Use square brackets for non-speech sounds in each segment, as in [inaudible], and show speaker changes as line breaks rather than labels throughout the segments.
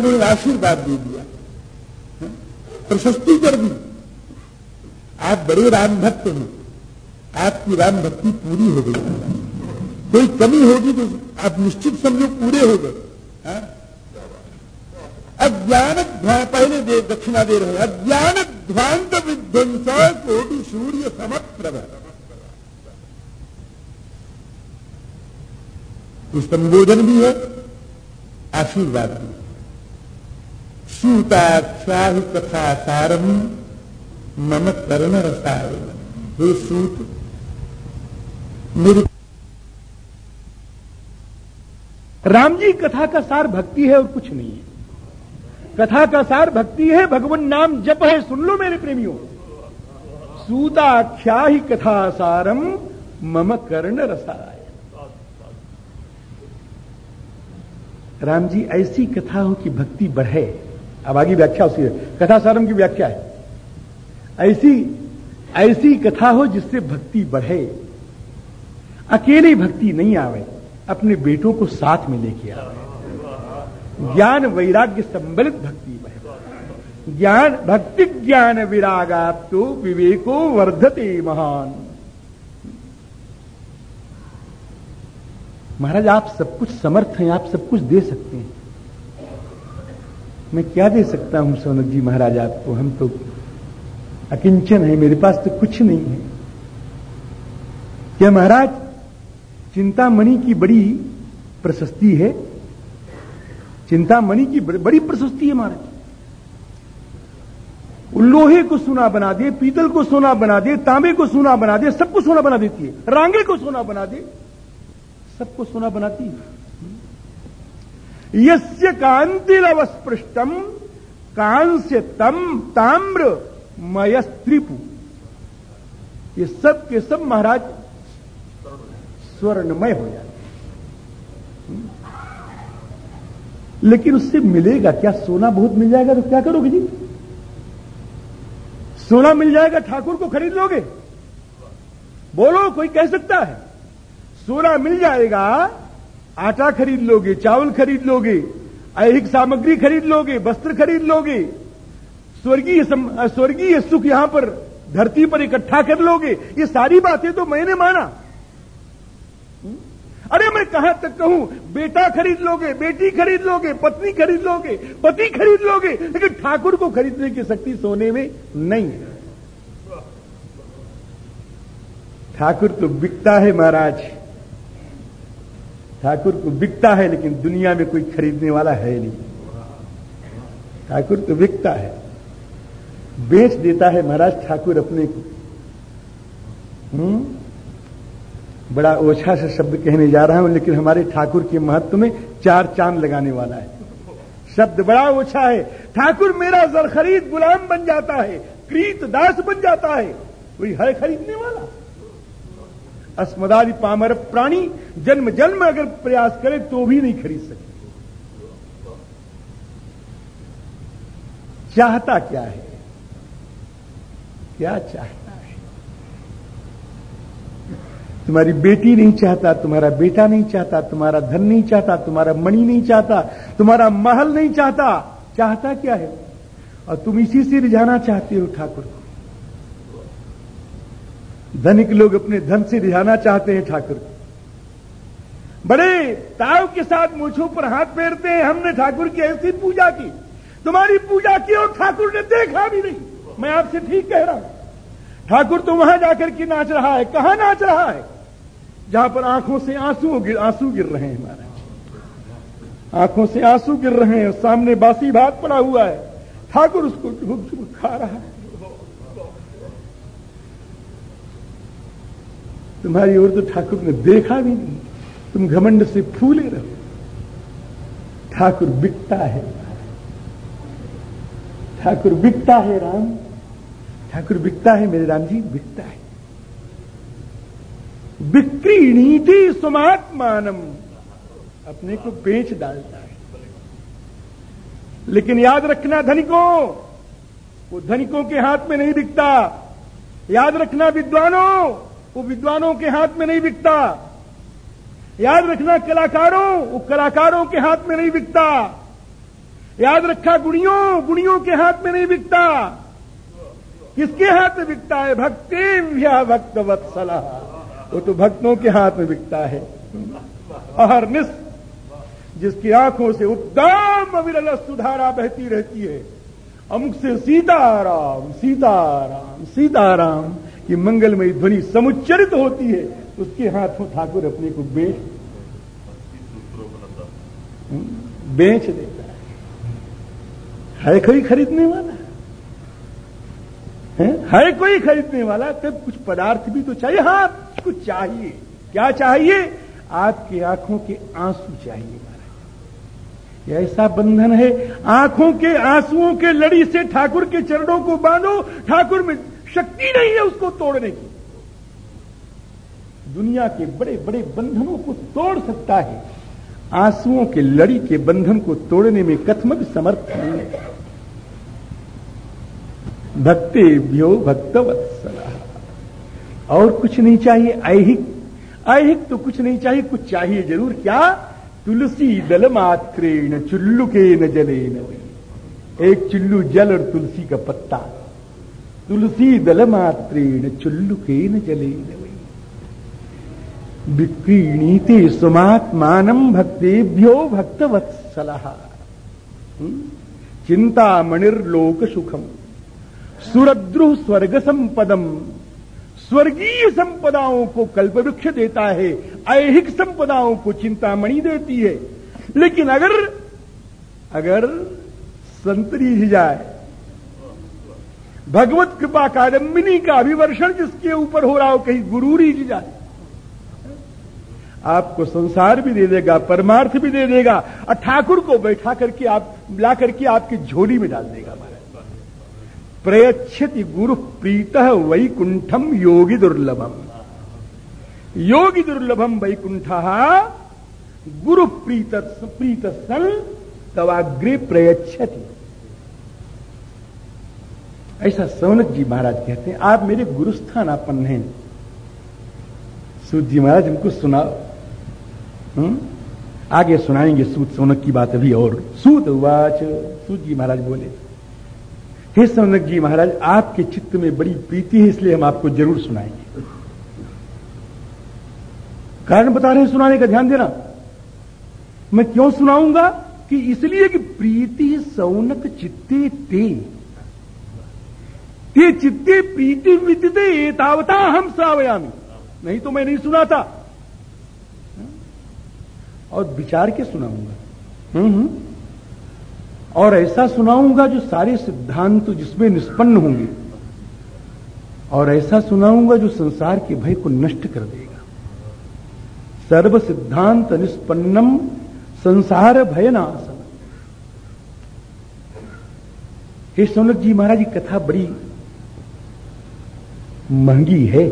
दूसरे ने आशीर्वाद दे दिया। हाँ? प्रशस्ति कर दी। आप बड़े राम भक्त हैं। आपकी राम भक्ति पूरी हो गई। कोई कमी होगी तो आप निश्चित समझो पूरे हो गए। हाँ? अज्ञान पहले दे, दक्षिणा दे रहे अज्ञान ध्वांत विध्वंस कोटि सूर्य समप्रभ। तो संबोधन भी है, आशीर्वाद भी। सूताक्षाहु कथा सारम मम करण रसार सूत
राम जी, कथा का सार भक्ति है और कुछ नहीं है। कथा का सार भक्ति है, भगवान नाम जप है, सुन लो मेरे प्रेमियों। सूताख्या ही कथा सारम मम कर्ण रसाय राम जी, ऐसी कथा हो कि भक्ति बढ़े। अब आगे व्याख्या उसी कथा सारम की व्याख्या है। ऐसी ऐसी कथा हो जिससे भक्ति बढ़े। अकेले भक्ति नहीं आवे, अपने बेटों को साथ में लेके आवे। ज्ञान वैराग्य संबलित भक्ति बढ़े ज्ञान, भक्ति ज्ञान विरागाप तो विवेको वर्धते महान। महाराज, आप सब कुछ समर्थ हैं, आप सब कुछ दे सकते हैं। मैं क्या दे सकता हूँ सोनक जी महाराज आपको? हम तो अकिंचन है, मेरे पास तो कुछ नहीं है। क्या महाराज, चिंतामणि की बड़ी प्रशस्ति है? चिंतामणि की बड़ी प्रशस्ति है महाराज। लोहे को सोना बना दे, पीतल को सोना बना दे, तांबे को सोना बना दे, सबको सोना बना देती है रांगे को सोना बना दे, सबको सोना बनाती है। यस्य कांतिरवस्पृष्टम कांस्य तम ताम्र मयस्त्रिपु। ये सब के सब महाराज स्वर्णमय हो जाते लेकिन उससे मिलेगा क्या? सोना बहुत मिल जाएगा तो क्या करोगे जी? सोना मिल जाएगा, ठाकुर को खरीद लोगे? बोलो, कोई कह सकता है, सोना मिल जाएगा आटा खरीद लोगे, चावल खरीद लोगे, ऐहिक सामग्री खरीद लोगे, वस्त्र खरीद लोगे, स्वर्गीय स्वर्गीय सुख यहाँ पर, धरती पर इकट्ठा कर लोगे, ये सारी बातें तो मैंने माना। अरे मैं कहाँ तक कहूँ, बेटा खरीद लोगे, बेटी खरीद लोगे, पत्नी खरीद लोगे, पति खरीद लोगे, लेकिन ठाकुर को खरीदने की शक्ति सोने में नहीं है। ठाकुर तो बिकता है महाराज। ठाकुर को बिकता है, लेकिन दुनिया में कोई खरीदने वाला है नहीं। ठाकुर तो बिकता है। बेच देता है महाराज ठाकुर अपने को। हम्म? बड़ा ओछा से शब्द कहने जा रहा हूँ, लेकिन हमारे ठाकुर के महत्व में चार चाँद लगाने वाला है। शब्द बड़ा ओछा है। ठाकुर मेरा जर खरीद गुलाम बन जाता है क्रीत दास बन जाता है, कोई है खरीदने वाला? अस्मदादि पामर प्राणी जन्म जन्म अगर प्रयास करे तो भी नहीं खरीद सकते चाहता क्या है? क्या चाहता है? तुम्हारी बेटी नहीं चाहता, तुम्हारा बेटा नहीं चाहता, तुम्हारा धन नहीं चाहता, तुम्हारा मणि नहीं चाहता, तुम्हारा महल नहीं चाहता। चाहता क्या है? और तुम इसी से रिझाना चाहते हो, ठाकुर को। धनिक लोग अपने धन से रिझाना चाहते हैं ठाकुर। को बड़े ताव के साथ मूछों पर हाथ फेरते हैं हमने ठाकुर की ऐसी पूजा की। तुम्हारी पूजा की और ठाकुर ने देखा भी नहीं। मैं आपसे ठीक कह रहा हूँ। ठाकुर तो वहाँ जाकर के नाच रहा है। कहाँ नाच रहा है? जहाँ पर आँखों से आँसू गिर आँसू गिर रहे हैं महाराज। आँखों से आँसू गिर रहे हैं सामने बासी भात पड़ा हुआ है। ठाकुर उसको झुक झुक खा रहा है। तुम्हारी ओर तो ठाकुर ने देखा भी नहीं। तुम घमंड से फूले रहो। ठाकुर बिकता है, ठाकुर बिकता है राम। ठाकुर बिकता है मेरे राम जी, बिकता है। बिक्री नीति सुमात्मानम। अपने को बेच डालता है। लेकिन याद रखना धनिकों, वो धनिकों के हाथ में नहीं बिकता। याद रखना विद्वानों वो विद्वानों के हाथ में नहीं बिकता। याद रखना कलाकारों, वो कलाकारों के हाथ में नहीं बिकता। याद रखा गुड़ियों गुड़ियों के हाथ में नहीं बिकता। किसके हाथ में बिकता है? भक्ति भ्या भक्त वत्सला वो तो भक्तों के हाथ में बिकता है। और अहरनिश जिसकी आँखों से उत्तम अविरल सुधारा बहती रहती है। अमुक से सीताराम सीताराम सीताराम। की मंगलमयी ध्वनि समुच्चरित होती है, उसके हाथों ठाकुर अपने को बेच बेच देता है। कोई खरीदने वाला? है? कोई खरीदने वाला? तब कुछ पदार्थ भी तो चाहिए। हाँ कुछ चाहिए। क्या चाहिए? आपकी आँखों के आँसू चाहिए ऐसा बंधन है। आँखों के आंसुओं के लड़ी से ठाकुर के चरणों को बांधो। ठाकुर में शक्ति नहीं है उसको तोड़ने की। दुनिया के बड़े बड़े बंधनों को तोड़ सकता है। आंसुओं के लड़ी के बंधन को तोड़ने में कथमक समर्थ है। भक्तेभ्यो भक्तवत्सला और कुछ नहीं चाहिए, ऐहिक। ऐहिक तो कुछ नहीं चाहिए, कुछ चाहिए ज़रूर। क्या? तुलसी दल मात्रेण, चुल्लू के न जले न एक चुल्लू जल और तुलसी का पत्ता। जले न विक्रीणीते सुमात्मानम भक्तेभ्यो भक्तवत्सल चिंता मणिर्लोक सुखम सुरद्रु स्वर्ग संपदम स्वर्गीय संपदाओं को कल्प वृक्ष देता है ऐहिक संपदाओं को चिंतामणि देती है लेकिन अगर अगर संतरी ही जाए भगवत कृपा कादम्बिनी का अभिवर्षण जिसके ऊपर हो रहा हो, कहीं गुरु ही जाए। आपको संसार भी दे देगा, परमार्थ भी दे देगा, और ठाकुर को बैठा करके आप ला करके आपकी झोली में डाल देगा प्रयच्छति गुरु प्रीत वैकुंठम योगी दुर्लभम। योगी दुर्लभम वैकुंठ गुरु प्रीत प्रीत सन, तवाग्रे प्रयच्छति। ऐसा सौनक जी महाराज कहते हैं, आप मेरे गुरुस्थान आपन हैं। सूत जी महाराज हमको सुनाओ। हम्म? आगे सुनाएँगे सूत, सौनक की बात अभी और। सूत वाच सूत जी महाराज बोले, हे सौनक जी महाराज, आपके चित्त में बड़ी प्रीति है, इसलिए हम आपको ज़रूर सुनाएँगे। कारण बता रहे हैं सुनाने का ध्यान देना। मैं क्यों सुनाऊँगा कि इसलिए कि प्रीति सौनक चित्ते ते ते चित्ते प्रीति विद्यते एतावता हम सावयामी। नहीं तो मैं नहीं सुना था और विचार के सुनाऊँगा। हम्म, हम्म। और ऐसा सुनाऊँगा जो सारे सिद्धांत जिसमें निष्पन्न होंगे। और ऐसा सुनाऊँगा जो संसार के भय को नष्ट कर देगा। सर्व सिद्धांत निष्पन्नम संसार भय नासन हे सोनक जी महाराज की कथा बड़ी महँगी है।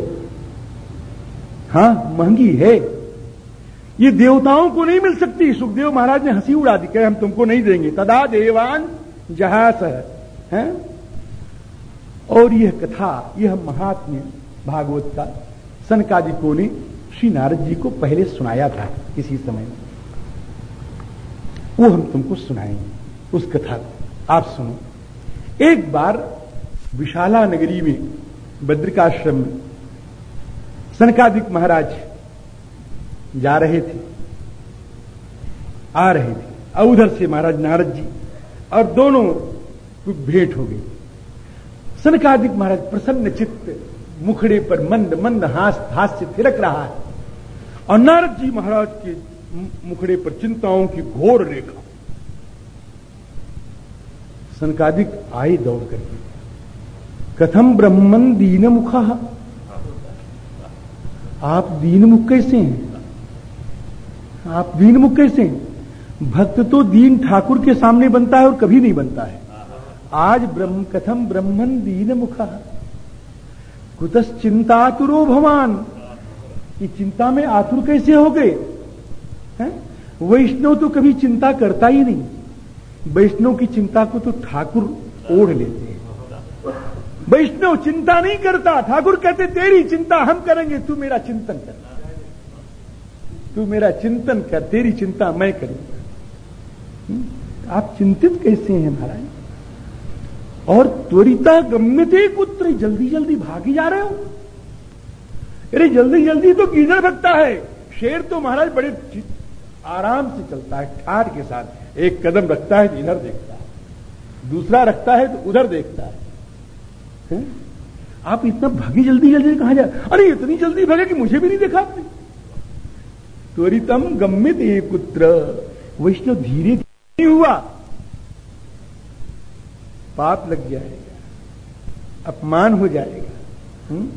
हाँ, महँगी है। ये देवताओं को नहीं मिल सकती। सुखदेव महाराज ने हँसी उड़ा दी, कहे, हम तुमको नहीं देंगे। तदा देवान जहास है और यह कथा, यह महात्म्य भागवत का सनकादिकों ने श्री नारद जी को पहले सुनाया था किसी समय में। वो हम तुमको सुनाएँगे उस कथा को। आप सुनो। एक बार विशाला नगरी में बद्रिकाश्रम में। सनकादिक महाराज जा रहे थे। आ रहे थे। और उधर से महाराज नारद जी और दोनों को भेंट हो गई। सनकादिक महाराज प्रसन्न चित्त, मुखड़े पर मंद मंद हास हास्य थिरक रहा है। और नारद जी महाराज के मुखड़े पर चिंताओं की घोर रेखा। सनकादिक आए दौड़ करके। कथम ब्रह्मन दीन मुखा आप दीन मुख कैसे हैं? आप दीन मुख कैसे हैं? भक्त तो दीन ठाकुर के सामने बनता है और कभी नहीं बनता है। आज ब्रह्म, कथम ब्रह्मन दीन मुखा कुतस चिंतातुरो भवान। कि चिंता में आतुर कैसे हो गए? वैष्णव तो कभी चिंता करता ही नहीं। वैष्णव की चिंता को तो ठाकुर ओढ़ लेते वैष्णव चिंता नहीं करता। ठाकुर कहते तेरी चिंता हम करेंगे तू मेरा चिंतन कर। तू मेरा चिंतन कर तेरी चिंता मैं करूँगा। हम्म? आप चिंतित कैसे हैं महाराज? और त्वरिता गम्यते पुत्र जल्दी जल्दी भागी जा रहे हो। अरे जल्दी जल्दी तो किधर भगता है। शेर तो महाराज बड़े आराम से चलता है ठार के साथ। एक कदम रखता है तो इधर देखता है। दूसरा रखता है तो उधर देखता है, है? आप इतना भागी जल्दी जल्दी कहा जाए अरे इतनी जल्दी भागे कि मुझे भी नहीं देखा आपने। त्वरितम गम्मित पुत्र। वैष्णव धीरे धीरे हुआ। पाप लग जाएगा। अपमान हो जाएगा। हम्म?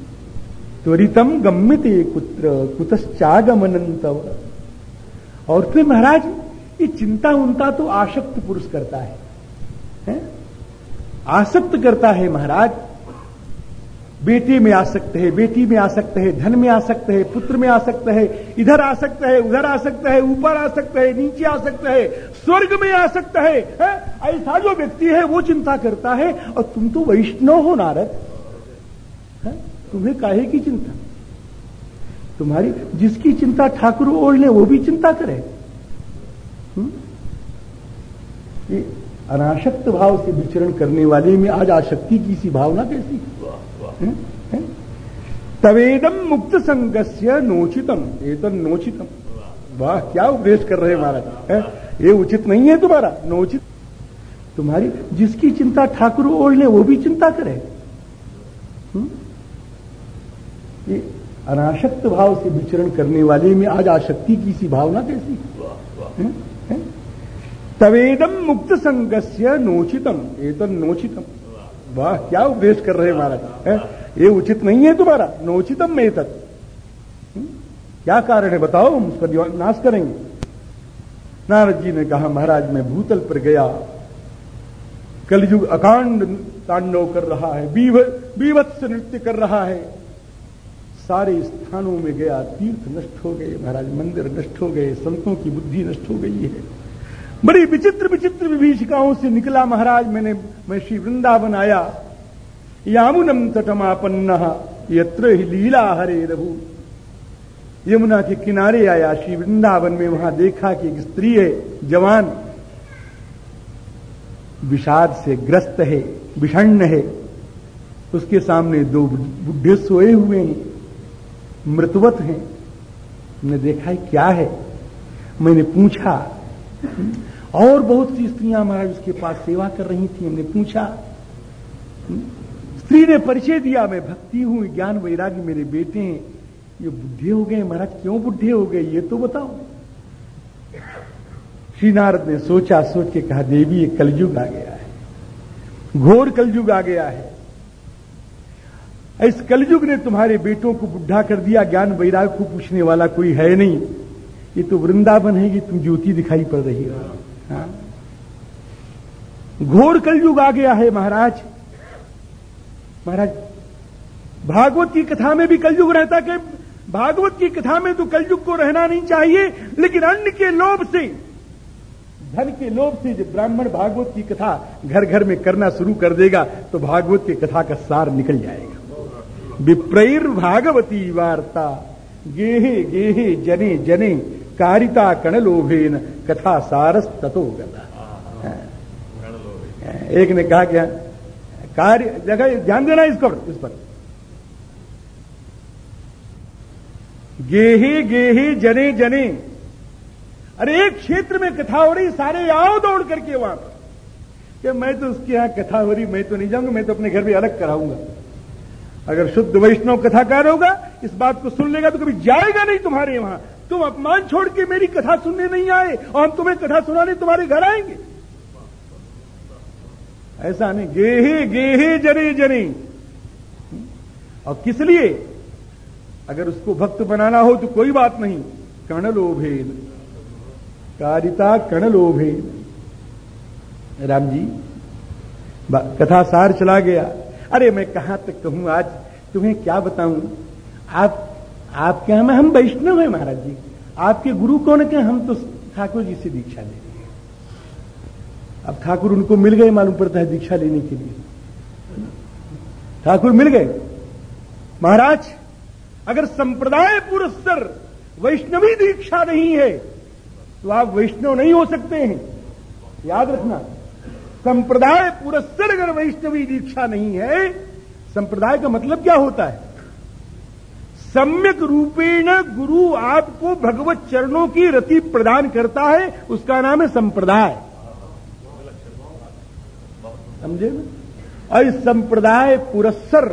त्वरितम गम्मित पुत्र। कुतश्चागमनंतव। और फिर महाराज ये चिंता उनता तो आसक्त पुरुष करता है, है? आसक्त करता है महाराज। बेटे में आ सकते हैं बेटी में आ सकते हैं धन में आ सकते हैं पुत्र में आ सकते हैं इधर आ सकते हैं उधर आ सकते हैं ऊपर आ सकते हैं नीचे आ सकते हैं स्वर्ग में आ सकता है, है? ऐसा जो व्यक्ति है वो चिंता करता है और तुम तो वैष्णव हो नारद है? तुम्हें काहे की चिंता तुम्हारी जिसकी चिंता ठाकुर ओढ़ ले वो भी चिंता करे अनाशक्त भाव से विचरण करने वाले में आज आशक्ति की सी भावना कैसी तवेदम मुक्त संगस्य नोचितम। ये तो नोचितम। वाह, क्या उपदेश कर रहे महाराज ये उचित नहीं है तुम्हारा, नोचित। तुम्हारी जिसकी चिंता ठाकुर ओढ़ ले, वो भी चिंता करे? ये अनाशक्त भाव से विचरण करने वाले में आज आशक्ति की सी भावना कैसी? तवेदम मुक्त संगस्य नोचितम। ये तो नोचितम। वाह, क्या उपदेश कर रहे महाराज? ये उचित नहीं है तुम्हारा नोचितम में तक क्या कारण है? बताओ, हम उसका नाश करेंगे। नारद जी ने कहा, महाराज, मैं भूतल पर गया। कलयुग अकांड तांडव कर रहा है बीवत्स नृत्य कर रहा है। सारे स्थानों में गया, तीर्थ नष्ट हो गए महाराज, मंदिर नष्ट हो गए, संतों की बुद्धि नष्ट हो गई है। बड़ी विचित्र विचित्र विभीषिकाओं से निकला महाराज, मैंने, मैं श्री वृंदावन आया। यामुनम तटमापन्न, यत्र ही लीला हरे रघु। यमुना के किनारे आया श्री वृंदावन में, वहाँ देखा कि एक स्त्री है, जवान। विषाद से ग्रस्त है, विषण्ण है। उसके सामने दो बुढ़े सोए हुए हैं, मृतवत हैं। मैंने देखा है क्या है? मैंने पूछा और बहुत सी स्त्रियाँ महाराज उसके पास सेवा कर रही थी, हमने पूछा स्त्री ने परिचय दिया, मैं भक्ति हूँ, ज्ञान वैराग्य मेरे बेटे हैं। ये बुढ़े हो गए, महाराज क्यों बुढ़े हो गए, ये तो बताओ। श्री नारद ने सोचा, सोच के कहा, देवी, ये कलयुग आ गया है, घोर कलयुग आ गया है। इस कलयुग ने तुम्हारे बेटों को बुढ़ा कर दिया, ज्ञान वैराग को पूछने वाला कोई है नहीं। ये तो वृंदावन है कि तुम ज्योति दिखाई पड़ रही हाँ? घोर कलयुग आ गया है महाराज। महाराज, भागवत की कथा में भी कलयुग रहता कि भागवत की कथा में तो कलयुग को रहना नहीं चाहिए, लेकिन अन्न के लोभ से, धन के लोभ से जब ब्राह्मण भागवत की कथा घर घर में करना शुरू कर देगा तो भागवत की कथा का सार निकल जाएगा। विप्रैर भागवती वार्ता गेहे गेहे जने जने कारिता कण कणलोभेन कथा सारस ततो गता एक ने कहा क्या कार्य जगह ध्यान देना इसको इस पर। गेही गेही जने जने। अरे एक क्षेत्र में कथा हो रही सारे आओ दौड़ करके वहाँ पर। कि मैं तो उसके यहाँ कथा हो रही मैं तो नहीं जाऊँगा मैं तो अपने घर में अलग कराऊँगा। अगर शुद्ध वैष्णव कथाकार होगा इस बात को सुन लेगा तो कभी जाएगा नहीं तुम्हारे वहाँ तुम अपमान छोड़ के मेरी कथा सुनने नहीं आए, और हम तुम्हें कथा सुनाने तुम्हारे घर आएँगे। ऐसा नहीं, गेहे गेहे, जने जने। और किस लिए? अगर उसको भक्त बनाना हो तो कोई बात नहीं, कर्णलोभेन। कारिता कर्णलोभेन। राम जी कथा सार चला गया। अरे मैं कहाँ तक कहूँ आज? तुम्हें क्या बताऊँ? आप आपके यहाँ में हम वैष्णव हैं महाराज जी। आपके गुरु कौन के हम तो ठाकुर जी से दीक्षा ले रहे अब ठाकुर उनको मिल गए, मालूम पड़ता है दीक्षा लेने के लिए। ठाकुर मिल गए। महाराज, अगर संप्रदाय पुरस्तर वैष्णवी दीक्षा नहीं है तो आप वैष्णव नहीं हो सकते हैं। याद रखना, संप्रदाय पुरस्तर अगर वैष्णवी दीक्षा नहीं है, संप्रदाय का मतलब क्या होता है? सम्यक रूपेण गुरु आपको भगवत चरणों की रति प्रदान करता है, उसका नाम है संप्रदाय। समझे ना? और इस संप्रदाय पुरस्सर,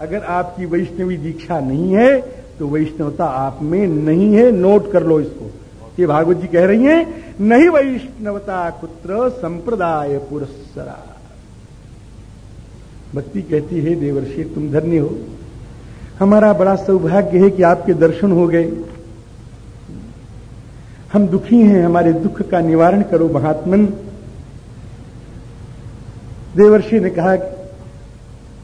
अगर आपकी वैष्णवी दीक्षा नहीं है तो वैष्णवता आप में नहीं है, नोट कर लो इसको। ये भागवत जी कह रही हैं, नहीं वैष्णवता कुत्र संप्रदाय पुरस्सरा। भक्ति कहती है, देवर्षि, तुम धन्य हो। हमारा बड़ा सौभाग्य है कि आपके दर्शन हो गए। हम दुखी हैं, हमारे दुख का निवारण करो महात्मन। देवर्षि ने कहा कि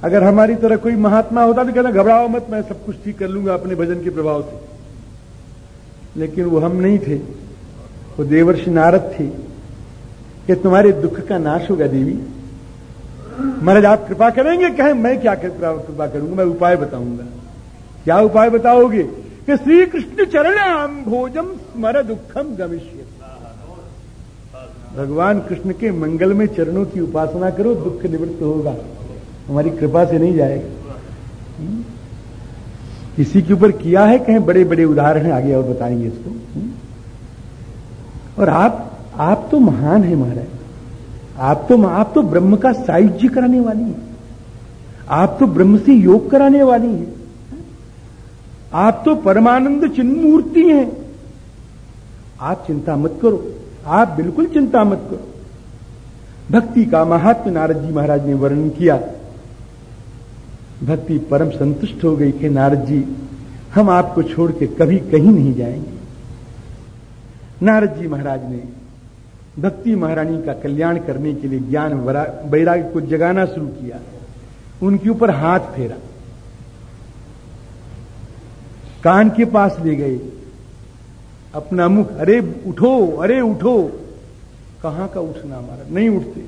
अगर हमारी तरह कोई महात्मा होता तो कहना घबराओ मत, मैं सब कुछ ठीक कर लूँगा अपने भजन के प्रभाव से। लेकिन वो हम नहीं थे। वो देवर्षि नारद थे। कि तुम्हारे दुख का नाश होगा देवी। महाराज, आप कृपा करेंगे, कहें मैं क्या कृपा करूँगा, मैं उपाय बताऊँगा। क्या उपाय बताओगे कि श्री कृष्ण चरण आम भोजम स्मर दुखम गमिष्य। भगवान कृष्ण के मंगल में चरणों की उपासना करो, दुख निवृत्त होगा। हमारी कृपा से नहीं जाएगा। किसी के ऊपर किया है, कहीं बड़े बड़े उदाहरण आगे और बताएँगे इसको। और आप आप तो महान है महाराज। आप तो आप तो ब्रह्म का सायुज्य कराने वाली है। आप तो ब्रह्म से योग कराने वाली है। आप तो परमानंद चिन्ह मूर्ति हैं। आप चिंता मत करो। आप बिल्कुल चिंता मत करो। भक्ति का महात्म नारद जी महाराज ने वर्णन किया। भक्ति परम संतुष्ट हो गई कि नारद जी हम आपको छोड़ के कभी कहीं नहीं जाएँगे। नारद जी महाराज ने भक्ति महारानी का कल्याण करने के लिए ज्ञान वैराग्य को जगाना शुरू किया। उनके ऊपर हाथ फेरा। कान के पास ले गए। अपना मुख, अरे उठो अरे उठो। कहाँ का उठना हमारा? नहीं उठते।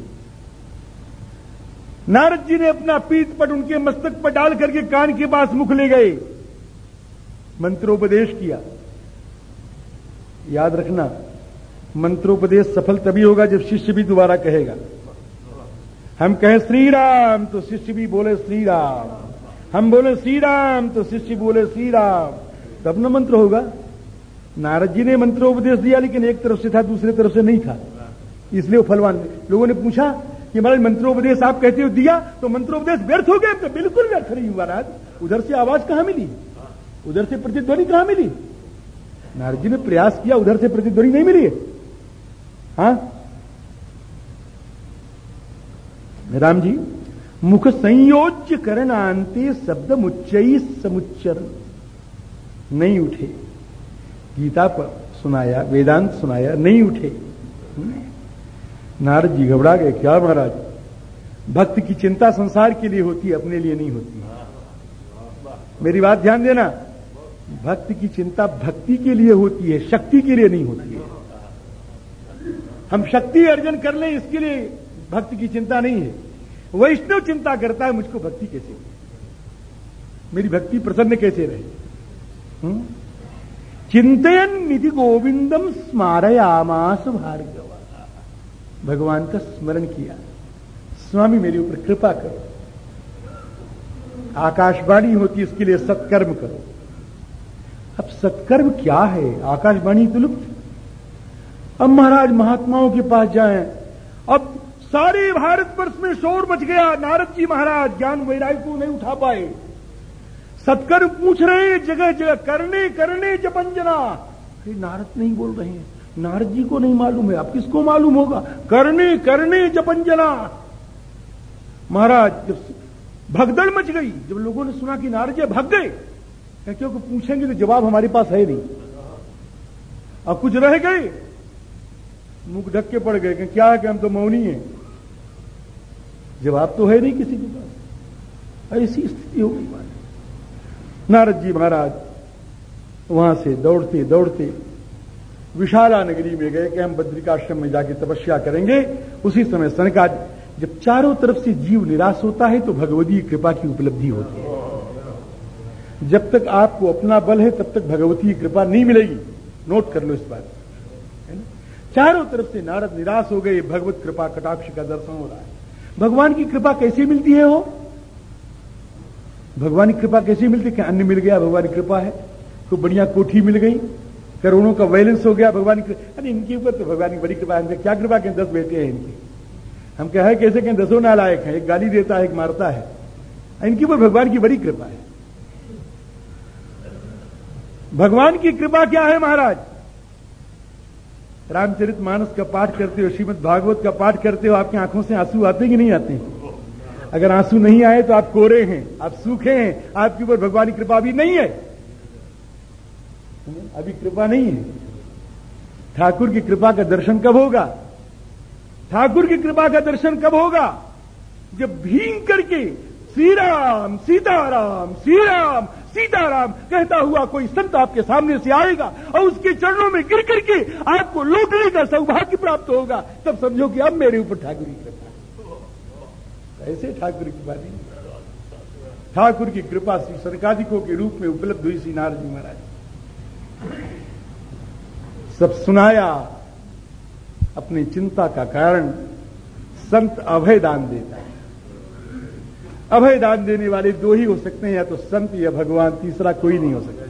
नारद जी ने अपना पीठ पट उनके मस्तक पर डाल करके कान के पास मुख ले गए। मंत्रोपदेश किया। याद रखना, मंत्रोपदेश सफल तभी होगा जब शिष्य भी दोबारा कहेगा। हम कहें श्री राम तो शिष्य भी बोले श्री राम हम बोले श्री राम तो शिष्य बोले श्री राम तब न मंत्र होगा। नारद जी ने मंत्रोपदेश दिया, लेकिन एक तरफ़ से था, दूसरे तरफ़ से नहीं था। इसलिए फलवान लोगों ने पूछा कि महाराज, मंत्रोपदेश आप कहते हो दिया तो मंत्रोपदेश व्यर्थ हो गए तो बिल्कुल व्यर्थ नहीं महाराज उधर से आवाज़ कहाँ मिली? उधर से प्रतिध्वनि कहाँ मिली? नारद जी ने प्रयास किया, उधर से प्रतिध्वनि नहीं मिली। हाँ? राम जी, मुख संयोज्य करनांते शब्द मुच्चई समुच्चर नहीं उठे। गीता पर सुनाया, वेदांत सुनाया, नहीं उठे। नारद जी घबरा गए, क्या महाराज? भक्त की चिंता संसार के लिए होती है, अपने लिए नहीं होती। मेरी बात ध्यान देना। भक्त की चिंता भक्ति के लिए होती है, शक्ति के लिए नहीं होती है। हम शक्ति अर्जन कर ले, इसके लिए भक्त की चिंता नहीं है। वैष्णव चिंता करता है, मुझको भक्ति कैसे? मेरी भक्ति प्रसन्न कैसे रहे? हम्म? चिंतन निधि गोविंदम स्मारयामास भार्गव भगवान का स्मरण किया स्वामी मेरे ऊपर कृपा करो आकाशवाणी होती इसके लिए सत्कर्म करो अब सत्कर्म क्या है आकाशवाणी तो लुप्त अब महाराज महात्माओं के पास जाएँ अब सारे भारतवर्ष में शोर मच गया नारद जी महाराज ज्ञान वैराग्य को नहीं उठा पाए सत्कर्म पूछ रहे हैं, जगह जगह, करने करने, जपंजना। नारद नहीं बोल रहे हैं। नारद जी को नहीं मालूम है। अब किसको मालूम होगा? करने करने, जपंजना। महाराज, जब भगदड़ मच गई, जब लोगों ने सुना कि नारद जी भग गए क्योंकि पूछेंगे तो जवाब हमारे पास है नहीं। अब कुछ रह गए। मुख ढक के पड़ गए, कि क्या है कि हम तो मौनी है। जवाब तो है नहीं किसी के पास। ऐसी स्थिति हो गई नारद जी महाराज वहाँ से दौड़ते दौड़ते विशाला नगरी में गए, कि हम बद्रिकाश्रम में जाके तपस्या करेंगे। उसी समय सनका जब चारों तरफ़ से जीव निराश होता है तो भगवती कृपा की उपलब्धि होती है। जब तक आपको अपना बल है, तब तक भगवती कृपा नहीं मिलेगी। नोट कर लो इस बात। चारों तरफ़ से नारद निराश हो गए, भगवत कृपा कटाक्ष का दर्शन हो रहा है। भगवान की कृपा कैसे मिलती है वो? भगवान की कृपा कैसे मिलती? है अन्न मिल गया? भगवान की कृपा है। तो बढ़िया कोठी मिल गई। करोड़ों का बैलेंस हो गया। भगवान की अरे इनके ऊपर तो भगवान की बड़ी कृपा है। क्या कृपा के दस बेटे हैं इनके। हम कहे कैसे कहें? दसों नालायक है। एक गाली देता है, एक मारता है। इनके ऊपर भगवान की बड़ी कृपा है। भगवान की कृपा क्या है, महाराज? रामचरित मानस का पाठ करते हो श्रीमद भागवत का पाठ करते हो, आपकी आँखों से आँसू आते कि नहीं आते? अगर आँसू नहीं आए तो आप कोरे हैं, आप सूखे हैं, आपके ऊपर भगवान की कृपा भी नहीं है। अभी कृपा नहीं है। ठाकुर की कृपा का दर्शन कब होगा? ठाकुर की कृपा का दर्शन कब होगा? जब भींग करके श्री राम सीताराम श्री राम सीताराम कहता हुआ कोई संत आपके सामने से आएगा और उसके चरणों में गिर करके आपको लौटने का सौभाग्य प्राप्त होगा, तब समझो कि अब मेरे ऊपर ठाकुर की कृपा ऐसे ठाकुर की बात ठाकुर की कृपा श्री सरकाधिकों के रूप में उपलब्ध हुई श्री नारद जी महाराज। सब सुनाया, अपनी चिंता का कारण संत अभय दान देता है। अभय दान देने वाले दो ही हो सकते हैं, या तो संत या भगवान, तीसरा कोई नहीं हो सकता।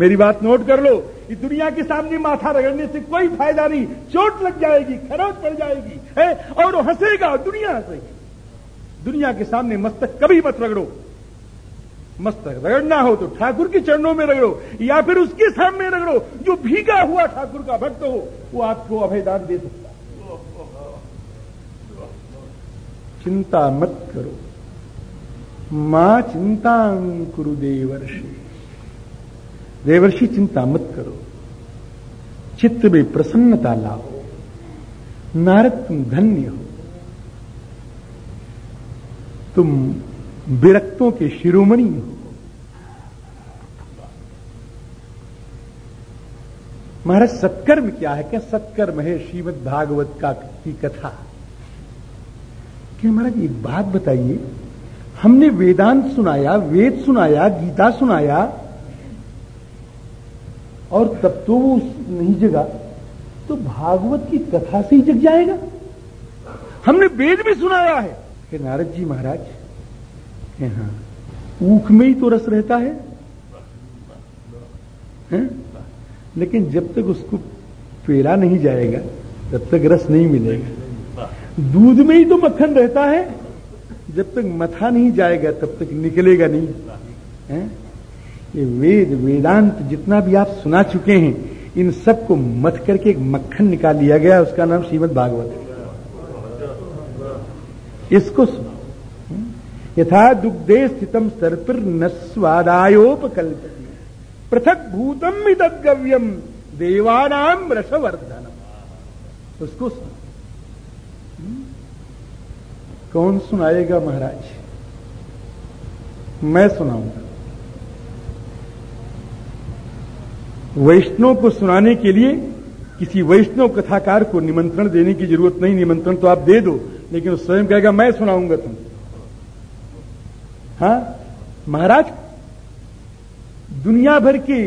मेरी बात नोट कर लो कि दुनिया के सामने माथा रगड़ने से कोई फ़ायदा नहीं। चोट लग जाएगी, खरोच पड़ जाएगी, है? और हंसेगा, दुनिया हंसेगी। दुनिया के सामने मस्तक कभी मत रगड़ो। मस्तक रगड़ना हो तो ठाकुर के चरणों में रगड़ो, या फिर उसके सामने रगड़ो। जो भीगा हुआ ठाकुर का भक्त हो, वो आपको अभयदान दे सकता चिंता मत करो। माँ चिंता कुरु देवर्षि देवर्षि, चिंता मत करो। चित्त में प्रसन्नता लाओ। नारद, तुम धन्य हो। तुम विरक्तों के शिरोमणि हो। महाराज, सत्कर्म क्या है? क्या सत्कर्म है श्रीमद भागवत का की कथा? कि महाराज, एक बात बताइए। हमने वेदांत सुनाया, वेद सुनाया, गीता सुनाया, और तब तो वो नहीं जगा तो भागवत की कथा से ही जग जाएगा। हमने वेद भी सुनाया है। कि नारद जी महाराज हाँ ऊख में ही तो रस रहता है, है? लेकिन जब तक उसको पेरा नहीं जाएगा तब तक रस नहीं मिलेगा। दूध में ही तो मक्खन रहता है। जब तक मथा नहीं जाएगा तब तक निकलेगा नहीं। है? ये वेद वेदांत जितना भी आप सुना चुके हैं इन सबको मथ करके एक मक्खन निकाल लिया गया उसका नाम श्रीमद भागवत इसको सुनो यथा दुग्धे स्थितम सर्पिर न स्वादायोपकल्पति पृथक भूतम तद्गव्यम देवानाम रसवर्धनम। उसको सुनो कौन सुनाएगा महाराज? मैं सुनाऊँगा। वैष्णव को सुनाने के लिए किसी वैष्णव कथाकार को निमंत्रण देने की ज़रूरत नहीं। निमंत्रण तो आप दे दो। लेकिन स्वयं कहेगा, मैं सुनाऊँगा तुम हाँ? महाराज दुनिया भर के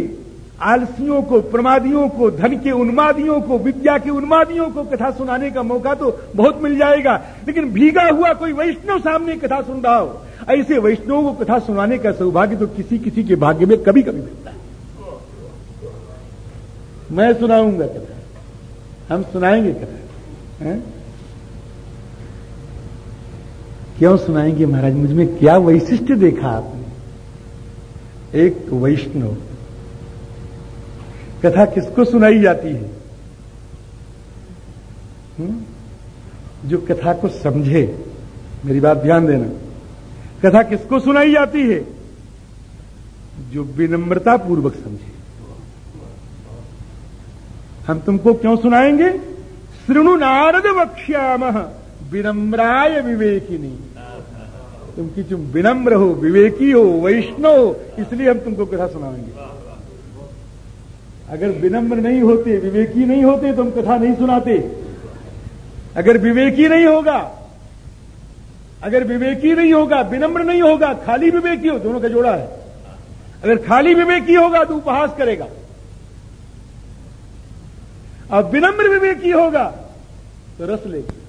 आलसियों को, प्रमादियों को, धन के उन्मादियों को, विद्या के उन्मादियों को कथा सुनाने का मौका तो बहुत मिल जाएगा। लेकिन भीगा हुआ कोई वैष्णव सामने कथा सुन रहा हो, ऐसे वैष्णवों को कथा सुनाने का सौभाग्य तो किसी किसी के भाग्य में कभी कभी मिलता है। मैं सुनाऊँगा कथा। हम सुनाएँगे कथा है? क्यों सुनाएँगे महाराज? मुझमें क्या वैशिष्ट देखा आपने? एक वैष्णव। कथा किसको सुनाई जाती है? हुँ? जो कथा को समझे। मेरी बात ध्यान देना। कथा किसको सुनाई जाती है? जो विनम्रता पूर्वक समझे। हम तुमको क्यों सुनाएँगे? श्रृणु नारद वक्ष्याम, विनम्राय विवेकिनी। तुम की तुम विनम्र हो, विवेकी हो, वैष्णव हो, इसलिए हम तुमको कथा सुनाएँगे। अगर विनम्र नहीं होते, विवेकी नहीं होते तो हम कथा नहीं सुनाते। अगर विवेकी नहीं होगा, अगर विवेकी नहीं होगा, विनम्र नहीं होगा, खाली विवेकी हो, दोनों का जोड़ा है। अगर खाली विवेकी होगा तो उपहास करेगा। अब विनम्र विवेकी होगा तो रस लेगा।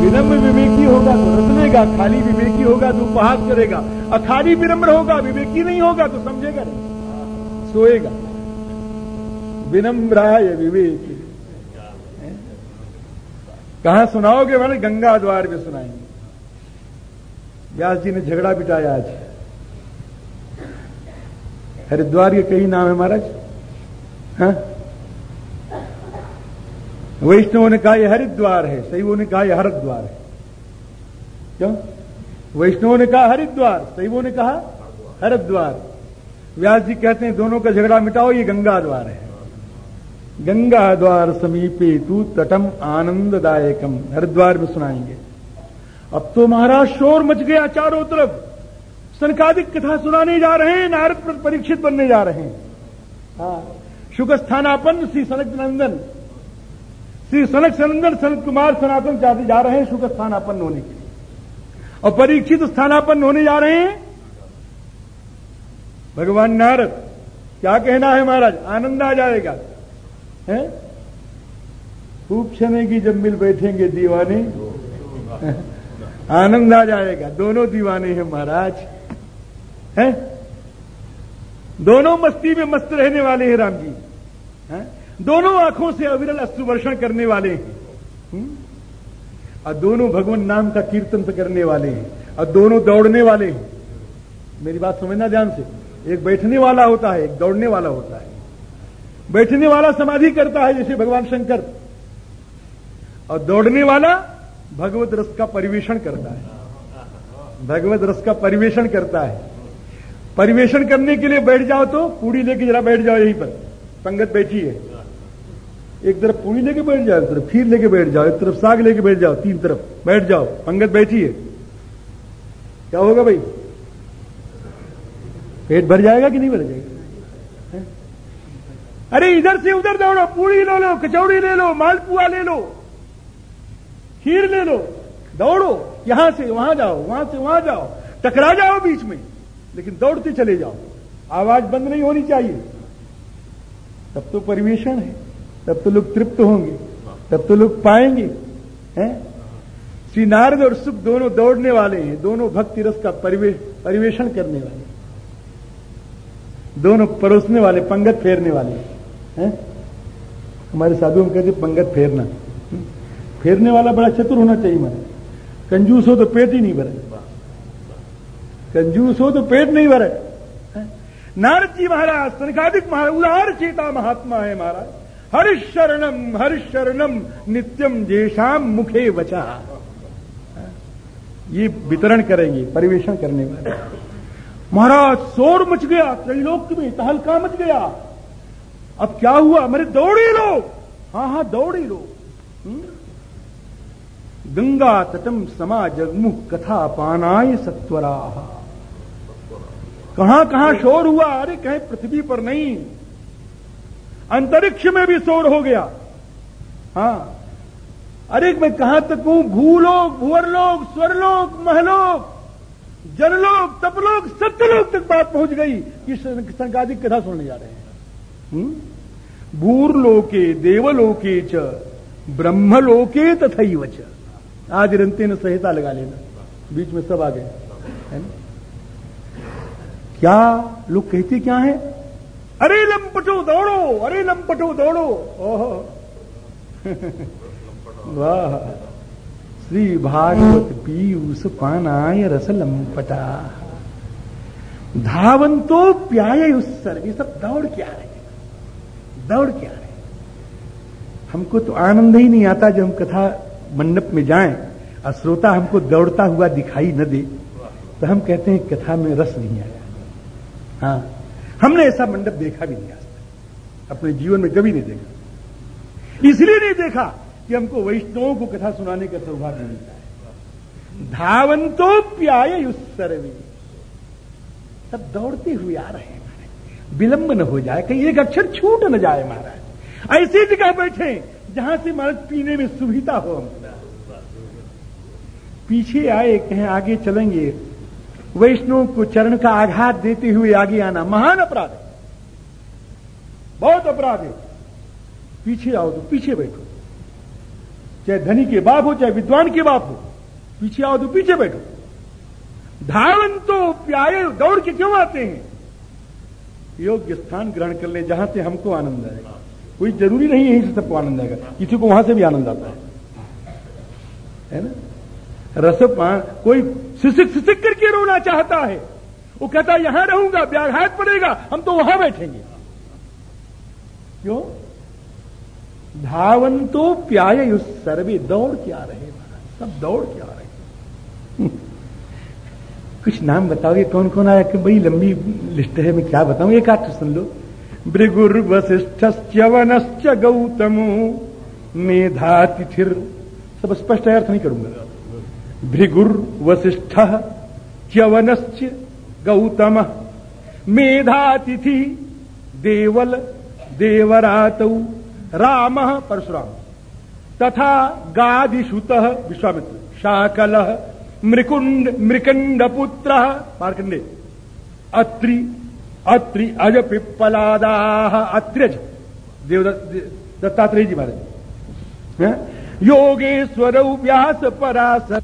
विनम्र विवेकी होगा तो रसलेगा खाली विवेकी होगा तो उपहास करेगा और खाली विनम्र होगा, विवेकी नहीं होगा तो समझेगा नहीं। सोएगा। विनम्राय विवेक। कहा सुनाओगे मैंने गंगा द्वार में सुनाएँगे। व्यास जी ने झगड़ा बिटाया आज। हरिद्वार के कई नाम है महाराज? हाँ? वैष्णवों ने कहा, यह हरिद्वार है। शैवों ने कहा, यह हरिद्वार है। क्यों? वैष्णवों ने कहा, हरिद्वार। शैवों ने कहा, हरिद्वार। व्यास जी कहते हैं, दोनों का झगड़ा मिटाओ, ये गंगा द्वार है। गंगा द्वार समीपे तू तटम आनंददायकम। हरिद्वार में सुनाएँगे। अब तो महाराज शोर मच गया चारों तरफ़। सनकादिक कथा सुनाने जा रहे हैं, नारद परीक्षित बनने जा रहे हैं। हाँ शुक स्थानापन्न श्री सनक नंदन। श्री सनक सनंदन, सनत कुमार, सनातन चाहते जा रहे हैं, सुख स्थानापन्न होने के लिए। और परीक्षित स्थानापन्न होने जा रहे हैं? भगवान नारद, क्या कहना है महाराज? आनंद आ जाएगा। है? खूब की जब मिल बैठेंगे दीवाने। आनंद आ जाएगा। दोनों दीवाने हैं महाराज। हैं? दोनों मस्ती में मस्त रहने वाले हैं राम जी। हैं? दोनों आँखों से अविरल अश्रुवर्षण करने वाले हैं। और दोनों भगवान नाम का कीर्तन करने वाले हैं। और दोनों दौड़ने वाले हैं। मेरी बात समझना ध्यान से। एक बैठने वाला होता है, एक दौड़ने वाला होता है। बैठने वाला समाधि करता है, जैसे भगवान शंकर। और दौड़ने वाला भगवत रस का परिवेशन करता है। भगवत रस का परिवेशन करता है। परिवेशन करने के लिए बैठ जाओ तो पूड़ी लेके जरा बैठ जाओ यहीं पर। पंगत बैठी है। एक तरफ़ पूरी लेके बैठ जाओ, एक तरफ़ खीर लेके बैठ जाओ, एक तरफ़ साग लेके बैठ जाओ, तीन तरफ़ बैठ जाओ, पंगत बैठी है। क्या होगा भाई? पेट भर जाएगा कि नहीं भर जाएगा? अरे इधर से उधर दौड़ो, पूरी ले लो, कचौड़ी ले लो, मालपुआ ले लो, खीर ले लो, दौड़ो, यहाँ से, वहाँ जाओ, वहाँ से वहाँ जाओ, टकरा जाओ बीच में, लेकिन दौड़ते चले जाओ। आवाज़ बंद नहीं होनी चाहिए। तब तो परिवेशन है। तब तो लोग तृप्त होंगे। तब तो लोग पाएँगे। हैं? श्री नारद और सुख दोनों दौड़ने वाले हैं। दोनों भक्ति रस का परिवेश परिवेशन करने वाले दोनों परोसने वाले, पंगत फेरने वाले हैं। हमारे साधु हम कहते पंगत फेरना। फेरने वाला बड़ा चतुर होना चाहिए मैंने कंजूस हो तो पेट ही नहीं भरे। कंजूस हो तो पेट नहीं भरे। नारद जी महाराज सनकादिक महाराज, उदार चेता महात्मा है महाराज। हर शरणम हर शरणम नित्यम जेशाम मुखे बचा ये वितरण करेंगे, परिवेशन करने वाले। महाराज, शोर मच गया, त्रैलोक में तहलका मच गया। अब क्या हुआ? मेरे दौड़ी लो हाँ हाँ दौड़ी लो हम्म? गंगा तटम समा जगमुख कथा पानाय सत्वरा। कहाँ शोर हुआ? अरे, कहीं पृथ्वी पर नहीं। अंतरिक्ष में भी शोर हो गया। हाँ। अरे मैं कहाँ तक हूँ भूलोक, भूअरलोक, स्वरलोक, महलोक, जनलोक, तपलोक, सत्यलोक तक बात पहुँच गई। कि संकादिक कथा सुनने जा रहे हैं। हम्म? भूरलोके, देवलोके च, ब्रह्मलोके तथा च। आज रंते ने संहिता लगा लेना। बीच में सब आ गए। है ना? क्या लोग कहते क्या है? अरे लंपटो दौड़ो अरे लंपटो दौड़ो। ओहो। वाह। श्री भागवत पीयूष पानाय रस लंपटा। धावंतो प्याय उस सर ये सब दौड़ क्या रहे दौड़ क्या रहे हमको तो आनंद ही नहीं आता जब हम कथा मंडप में जाएँ और श्रोता हमको दौड़ता हुआ दिखाई न दे तो हम कहते हैं कथा में रस नहीं आया। हाँ। हमने ऐसा मंडप देखा भी नहीं आज तक। अपने जीवन में कभी नहीं देखा। इसलिए नहीं देखा कि हमको वैष्णवों को कथा सुनाने का सौभाग्य मिलता है। धावंतो प्याय सर्वे सब दौड़ते हुए आ रहे हैं विलंब न हो जाए, कहीं एक अक्षर छूट न जाए महाराज। ऐसी जगह बैठे जहाँ से महाराज पीने में सुविधा हो। हमको पीछे आए, कहें, आगे चलेंगे। वैष्णव को चरण का आघात देते हुए आगे आना महान अपराध है। बहुत अपराध है। पीछे आओ तो पीछे बैठो। चाहे धनी के बाप हो, चाहे विद्वान के बाप हो, पीछे आओ तो पीछे बैठो। धावन तो प्याये दौड़ के क्यों आते हैं? योग्य स्थान ग्रहण कर ले जहाँ से हमको आनंद आएगा। कोई ज़रूरी नहीं से सबको आनंद आएगा। किसी को वहाँ से भी आनंद आता है। है ना? रसपान कोई सिसिक सिसिक करके रोना चाहता है। वो कहता है, यहाँ रहूँगा व्याघात पड़ेगा, हम तो वहाँ बैठेंगे। क्यों? धावन तो प्याय सर्वे, दौड़ के आ रहे सब दौड़ के आ रहे? [laughs] कुछ नाम बताओगे कौन कौन आया? कि बड़ी लंबी लिस्ट है, मैं क्या बताऊँ? एक आठ सुन लो। भृगुर वशिष्ठ वनश्च गौतमो मेधातिथिर। सब स्पष्ट अर्थ नहीं करूँगा। भृगुर वशिष्ठ च्यवनश्च गौतम मेधातिथि देवल देवरात राम परशुराम। तथा गादिशुत विश्वामित्र, शाकल मृकुंड मृकंड पुत्र मार्कंडे अत्रि अत्रि अज पिप्पलादा अत्र्यज देव दत्तात्रेय जी महाराज योगेश्वर व्यास पराशर